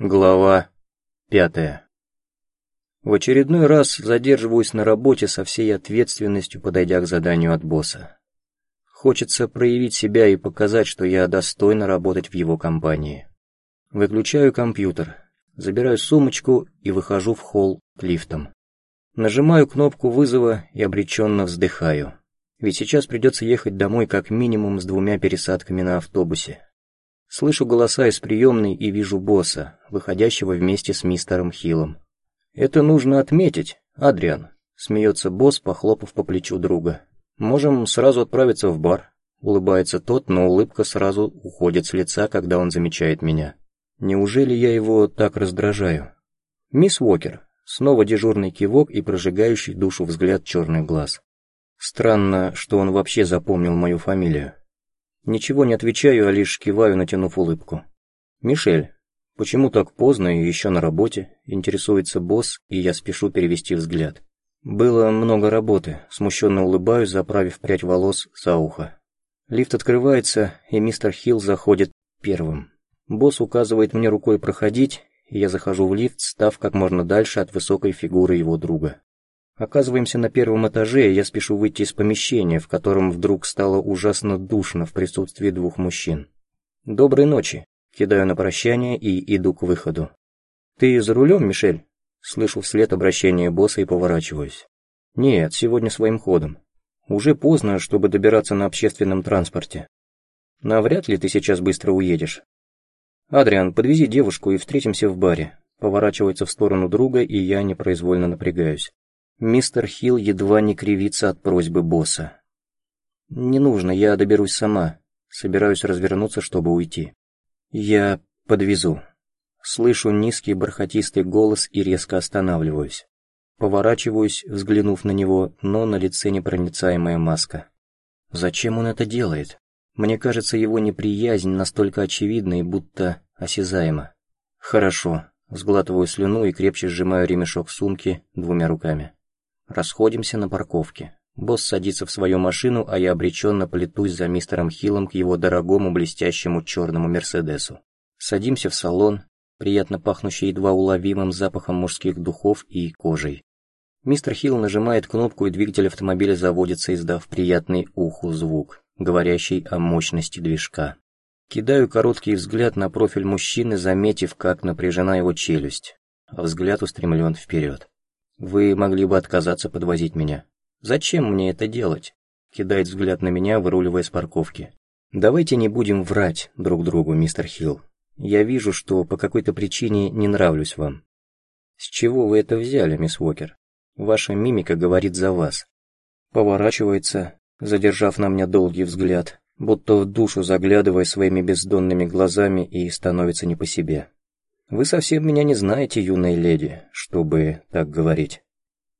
Глава пятая. В очередной раз задерживаюсь на работе со всей ответственностью, подойдя к заданию от босса. Хочется проявить себя и показать, что я достойна работать в его компании. Выключаю компьютер, забираю сумочку и выхожу в холл к лифтам. Нажимаю кнопку вызова и обреченно вздыхаю. Ведь сейчас придется ехать домой как минимум с двумя пересадками на автобусе. Слышу голоса из приемной и вижу босса, выходящего вместе с мистером Хиллом. «Это нужно отметить, Адриан», — смеется босс, похлопав по плечу друга. «Можем сразу отправиться в бар», — улыбается тот, но улыбка сразу уходит с лица, когда он замечает меня. «Неужели я его так раздражаю?» «Мисс Уокер», снова дежурный кивок и прожигающий душу взгляд черных глаз. Странно, что он вообще запомнил мою фамилию. Ничего не отвечаю, а лишь киваю, натянув улыбку. «Мишель, почему так поздно и еще на работе?» Интересуется босс, и я спешу перевести взгляд. Было много работы, смущенно улыбаюсь, заправив прядь волос за ухо. Лифт открывается, и мистер Хилл заходит первым. Босс указывает мне рукой проходить, и я захожу в лифт, став как можно дальше от высокой фигуры его друга. Оказываемся на первом этаже, и я спешу выйти из помещения, в котором вдруг стало ужасно душно в присутствии двух мужчин. «Доброй ночи», — кидаю на прощание и иду к выходу. «Ты за рулем, Мишель?» Слышу вслед обращение босса и поворачиваюсь. «Нет, сегодня своим ходом. Уже поздно, чтобы добираться на общественном транспорте. Навряд ли ты сейчас быстро уедешь. Адриан, подвези девушку и встретимся в баре». Поворачивается в сторону друга, и я непроизвольно напрягаюсь. Мистер Хилл едва не кривится от просьбы босса. «Не нужно, я доберусь сама. Собираюсь развернуться, чтобы уйти. Я подвезу». Слышу низкий бархатистый голос и резко останавливаюсь. Поворачиваюсь, взглянув на него, но на лице непроницаемая маска. Зачем он это делает? Мне кажется, его неприязнь настолько очевидна и будто осязаема. Хорошо, сглатываю слюну и крепче сжимаю ремешок сумки двумя руками. Расходимся на парковке. Босс садится в свою машину, а я обреченно плетусь за мистером Хиллом к его дорогому блестящему черному Мерседесу. Садимся в салон, приятно пахнущий едва уловимым запахом мужских духов и кожей. Мистер Хилл нажимает кнопку, и двигатель автомобиля заводится, издав приятный уху звук, говорящий о мощности движка. Кидаю короткий взгляд на профиль мужчины, заметив, как напряжена его челюсть, взгляд устремлен вперед. Вы могли бы отказаться подвозить меня. Зачем мне это делать? Кидает взгляд на меня, выруливая с парковки. Давайте не будем врать друг другу, мистер Хилл. Я вижу, что по какой-то причине не нравлюсь вам. С чего вы это взяли, мисс Уокер? Ваша мимика говорит за вас. Поворачивается, задержав на мне долгий взгляд, будто в душу заглядывая своими бездонными глазами и становится не по себе. «Вы совсем меня не знаете, юная леди, чтобы так говорить».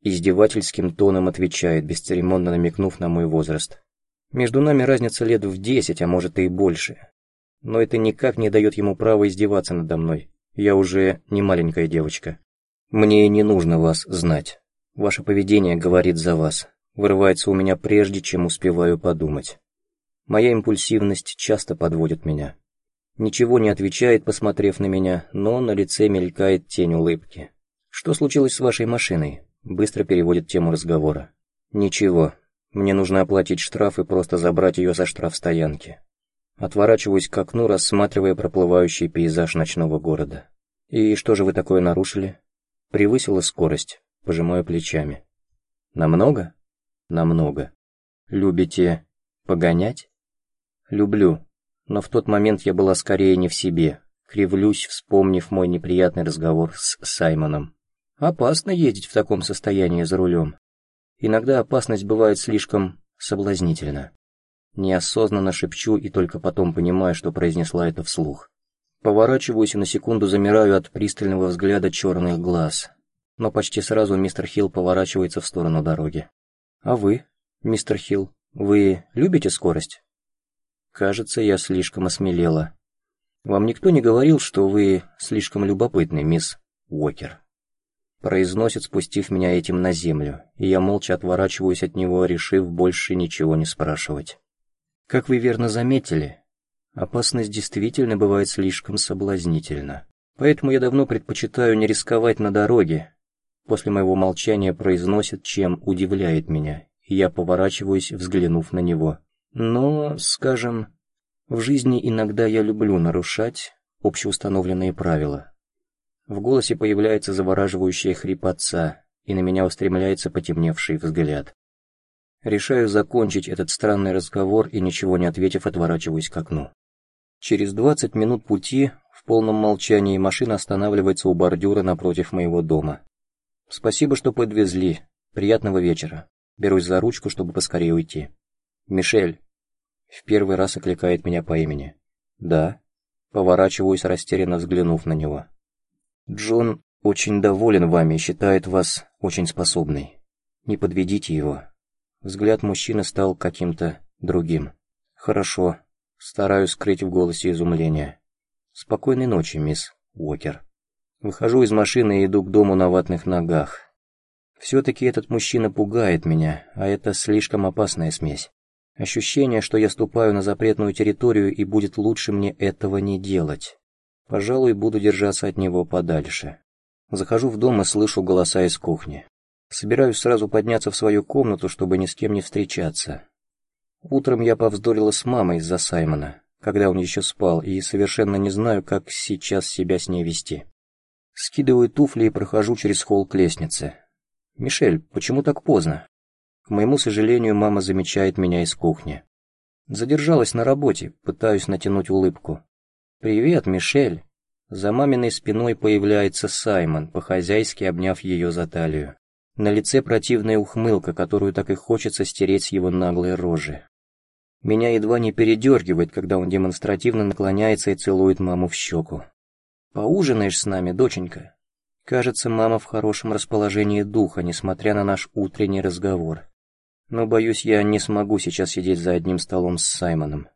Издевательским тоном отвечает, бесцеремонно намекнув на мой возраст. «Между нами разница лет в десять, а может и больше. Но это никак не дает ему права издеваться надо мной. Я уже не маленькая девочка. Мне не нужно вас знать. Ваше поведение говорит за вас. Вырывается у меня прежде, чем успеваю подумать. Моя импульсивность часто подводит меня. Ничего не отвечает, посмотрев на меня, но на лице мелькает тень улыбки. «Что случилось с вашей машиной?» Быстро переводит тему разговора. «Ничего. Мне нужно оплатить штраф и просто забрать ее со штрафстоянки». Отворачиваюсь к окну, рассматривая проплывающий пейзаж ночного города. «И что же вы такое нарушили?» «Превысила скорость», пожимаю плечами. «Намного?» «Намного. Любите погонять?» «Люблю», но в тот момент я была скорее не в себе, кривлюсь, вспомнив мой неприятный разговор с Саймоном. Опасно ездить в таком состоянии за рулем. Иногда опасность бывает слишком соблазнительна. Неосознанно шепчу и только потом понимаю, что произнесла это вслух. Поворачиваюсь и на секунду замираю от пристального взгляда черных глаз. Но почти сразу мистер Хилл поворачивается в сторону дороги. «А вы, мистер Хилл, вы любите скорость?» Кажется, я слишком осмелела. Вам никто не говорил, что вы слишком любопытный, мисс Уокер? Произносит, спустив меня этим на землю, и я молча отворачиваюсь от него, решив больше ничего не спрашивать. Как вы верно заметили, опасность действительно бывает слишком соблазнительна. Поэтому я давно предпочитаю не рисковать на дороге. После моего молчания произносит, чем удивляет меня, и я поворачиваюсь, взглянув на него. Но, скажем, в жизни иногда я люблю нарушать общеустановленные правила. В голосе появляется завораживающая хрипотца, и на меня устремляется потемневший взгляд. Решаю закончить этот странный разговор и, ничего не ответив, отворачиваюсь к окну. Через 20 минут пути в полном молчании машина останавливается у бордюра напротив моего дома. Спасибо, что подвезли. Приятного вечера. Берусь за ручку, чтобы поскорее уйти. Мишель. В первый раз окликает меня по имени. Да. Поворачиваюсь, растерянно взглянув на него. Джон очень доволен вами считает вас очень способной. Не подведите его. Взгляд мужчины стал каким-то другим. Хорошо. Стараюсь скрыть в голосе изумление. Спокойной ночи, мисс Уокер. Выхожу из машины и иду к дому на ватных ногах. Все-таки этот мужчина пугает меня, а это слишком опасная смесь. Ощущение, что я ступаю на запретную территорию и будет лучше мне этого не делать. Пожалуй, буду держаться от него подальше. Захожу в дом и слышу голоса из кухни. Собираюсь сразу подняться в свою комнату, чтобы ни с кем не встречаться. Утром я повздорила с мамой из-за Саймона, когда он еще спал, и совершенно не знаю, как сейчас себя с ней вести. Скидываю туфли и прохожу через холл к лестнице. «Мишель, почему так поздно?» К моему сожалению, мама замечает меня из кухни. Задержалась на работе, пытаюсь натянуть улыбку. «Привет, Мишель!» За маминой спиной появляется Саймон, по-хозяйски обняв ее за талию. На лице противная ухмылка, которую так и хочется стереть с его наглой рожи. Меня едва не передергивает, когда он демонстративно наклоняется и целует маму в щеку. «Поужинаешь с нами, доченька?» Кажется, мама в хорошем расположении духа, несмотря на наш утренний разговор. Но, боюсь, я не смогу сейчас сидеть за одним столом с Саймоном.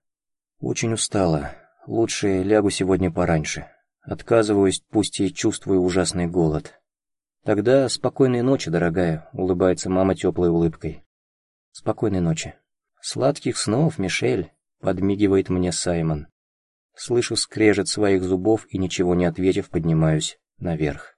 Очень устала. Лучше лягу сегодня пораньше. Отказываюсь, пусть и чувствую ужасный голод. Тогда спокойной ночи, дорогая, улыбается мама теплой улыбкой. Спокойной ночи. Сладких снов, Мишель, подмигивает мне Саймон. Слышу скрежет своих зубов и, ничего не ответив, поднимаюсь наверх.